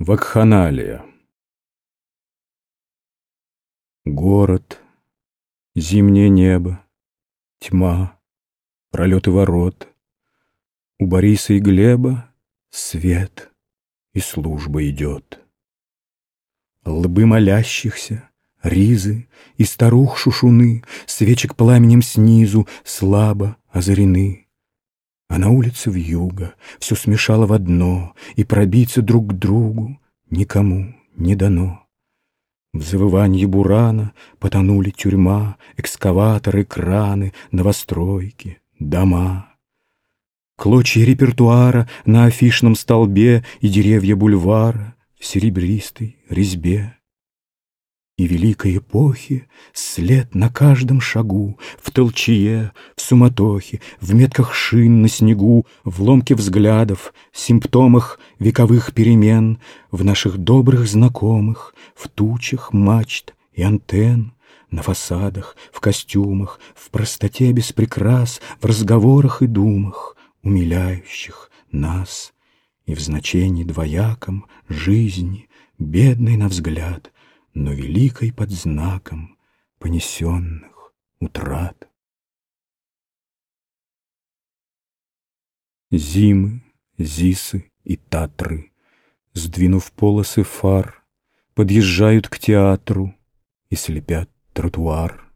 Вакханалия Город, зимнее небо, тьма, пролеты ворот. У Бориса и Глеба свет, и служба идет. Лбы молящихся, ризы и старух шушуны, Свечек пламенем снизу слабо озарены. А на улице вьюга все смешало в одно, И пробиться друг к другу никому не дано. В завывании бурана потонули тюрьма, Экскаваторы, краны, новостройки, дома. Клочья репертуара на афишном столбе И деревья бульвара в серебристой резьбе. И великой эпохи след на каждом шагу, В толчье, в суматохе, в метках шин на снегу, В ломке взглядов, симптомах вековых перемен, В наших добрых знакомых, в тучах мачт и антенн, На фасадах, в костюмах, в простоте без прикрас, В разговорах и думах, умиляющих нас, И в значении двояком жизни, бедной на взгляд — но великой под знаком понесенных утрат. Зимы, Зисы и Татры, сдвинув полосы фар, подъезжают к театру и слепят тротуар.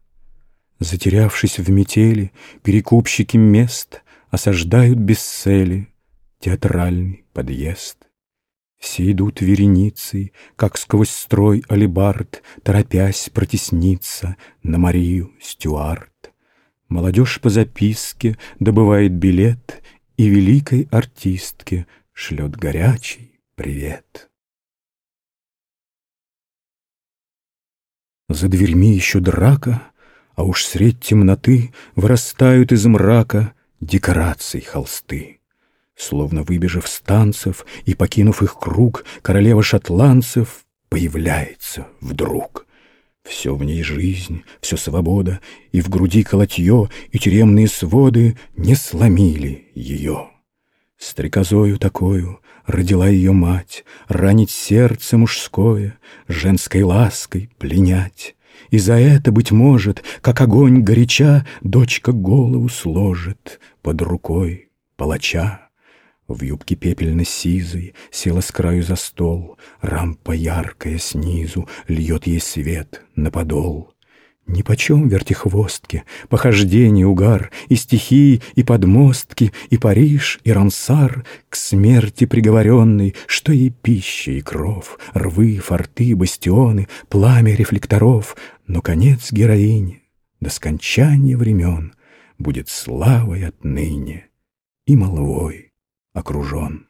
Затерявшись в метели, перекупщики мест осаждают без цели театральный подъезд. Все идут вереницей, как сквозь строй алибард, Торопясь протесниться на Марию Стюарт. Молодежь по записке добывает билет И великой артистке шлет горячий привет. За дверьми еще драка, А уж средь темноты Вырастают из мрака Декораций холсты. Словно выбежав с танцев и покинув их круг, королева шотландцев появляется вдруг. Все в ней жизнь, все свобода, и в груди колотье, и тюремные своды не сломили ее. Стрекозою такою родила ее мать, ранить сердце мужское, женской лаской пленять. И за это, быть может, как огонь горяча, дочка голову сложит под рукой палача. В юбке пепельно-сизой Села с краю за стол, Рампа яркая снизу Льет ей свет на подол. Нипочем вертихвостки, похождение, угар, И стихи, и подмостки, и Париж, и Рамсар, К смерти приговоренный, что ей пища и кров, Рвы, форты, бастионы, пламя рефлекторов, Но конец героини до скончания времен Будет славой отныне и молвой окружен.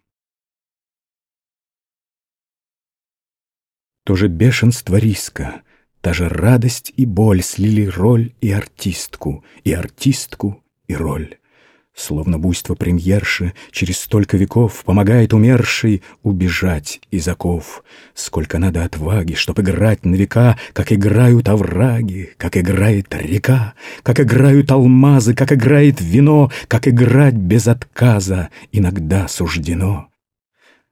То же бешенство риска, та же радость и боль слили роль и артистку, и артистку, и роль. Словно буйство премьерши через столько веков Помогает умершей убежать из оков. Сколько надо отваги, чтоб играть на века, Как играют овраги, как играет река, Как играют алмазы, как играет вино, Как играть без отказа иногда суждено.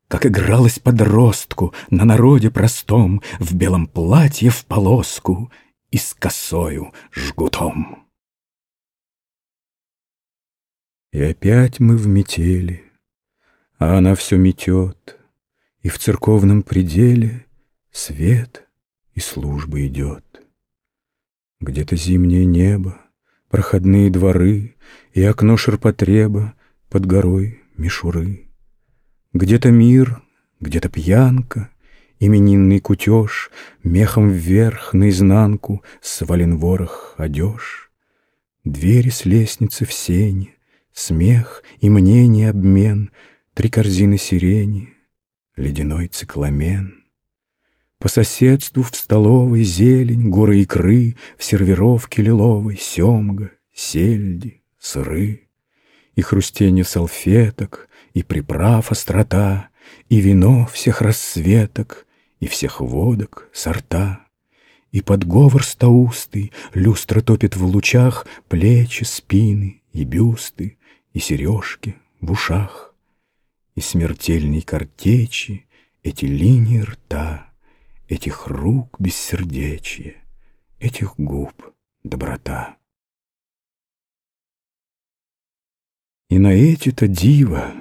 Как игралась подростку на народе простом В белом платье в полоску и с косою жгутом. И опять мы в метели, а она все метет, И в церковном пределе свет и служба идет. Где-то зимнее небо, проходные дворы И окно ширпотреба под горой мишуры. Где-то мир, где-то пьянка, Именинный кутеж, Мехом вверх, наизнанку Свален ворох одеж. Двери с лестницы в сене, Смех и мнение обмен, Три корзины сирени, Ледяной цикламен. По соседству в столовой зелень, Горы икры, в сервировке лиловой Семга, сельди, сыры. И хрустенье салфеток, и приправ острота, И вино всех рассветок, и всех водок сорта. И подговор стоустый люстра топит в лучах Плечи, спины и бюсты, и сережки в ушах, И смертельной картечи, Эти линии рта, этих рук бессердечие, этих губ доброта. И на эти-то диво,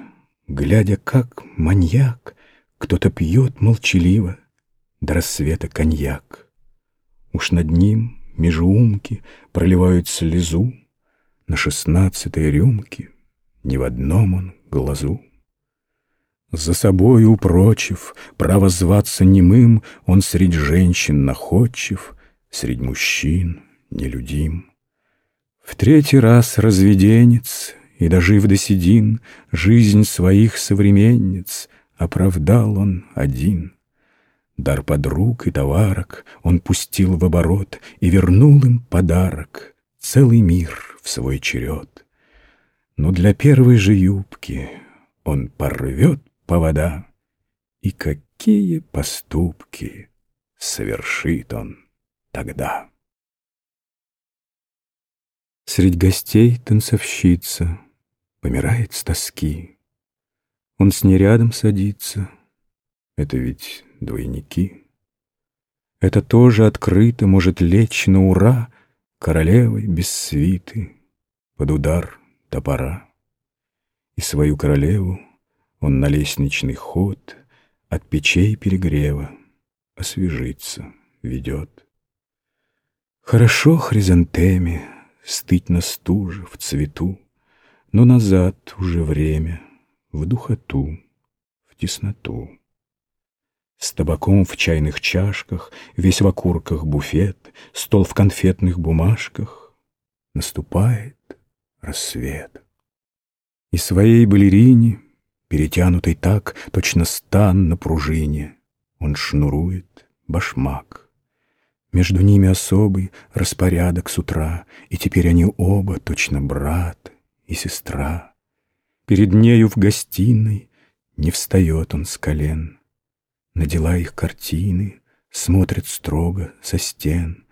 глядя как маньяк, кто-то пьет молчаливо до рассвета коньяк. Уж над ним межуумки проливают слезу, На шестнадцатой рюмке ни в одном он глазу. За собой упрочив, право зваться немым, Он средь женщин находчив, средь мужчин нелюдим. В третий раз разведенец и, дожив до седин, Жизнь своих современниц Оправдал он один. Дар подруг и товарок Он пустил в оборот И вернул им подарок Целый мир в свой черед. Но для первой же юбки Он порвет повода, И какие поступки Совершит он тогда. Средь гостей танцовщица Помирает с тоски. Он с ней рядом садится. Это ведь двойники. Это тоже открыто может лечь на ура Королевой без свиты под удар топора. И свою королеву он на лестничный ход От печей перегрева освежиться ведет. Хорошо хризантеме стыть на стуже в цвету, но назад уже время, в духоту, в тесноту. С табаком в чайных чашках, весь в окурках буфет, стол в конфетных бумажках. Наступает рассвет. И своей балерине, перетянутой так, точно стан на пружине, он шнурует башмак. Между ними особый распорядок с утра, И теперь они оба точно брат и сестра. Перед нею в гостиной не встает он с колен. На дела их картины смотрят строго со стен.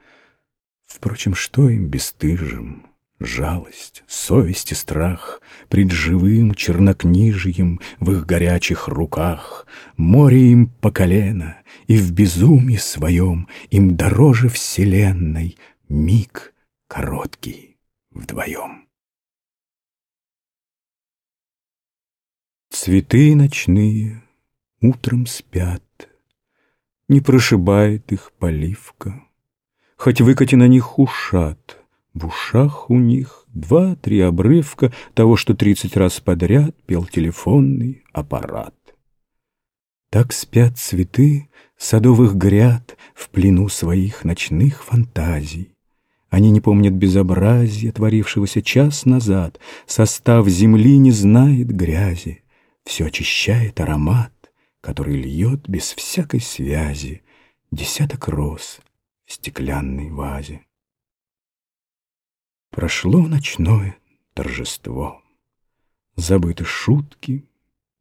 Впрочем, что им бесстыжим? Жалость, совесть и страх Пред живым чернокнижием в их горячих руках. Море им по колено, и в безумии своем Им дороже вселенной миг короткий вдвоем. Цветы ночные утром спят, Не прошибает их поливка, Хоть выкати на них ушат, В ушах у них два-три обрывка Того, что тридцать раз подряд Пел телефонный аппарат. Так спят цветы садовых гряд В плену своих ночных фантазий. Они не помнят безобразия, творившегося час назад, Состав земли не знает грязи, все очищает аромат, который льет без всякой связи десяток роз в стеклянной вазе. Прошло ночное торжество, забыты шутки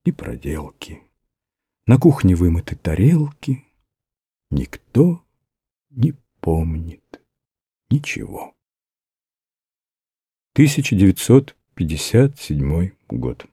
и проделки. На кухне вымыты тарелки, никто не помнит ничего. 1957 год.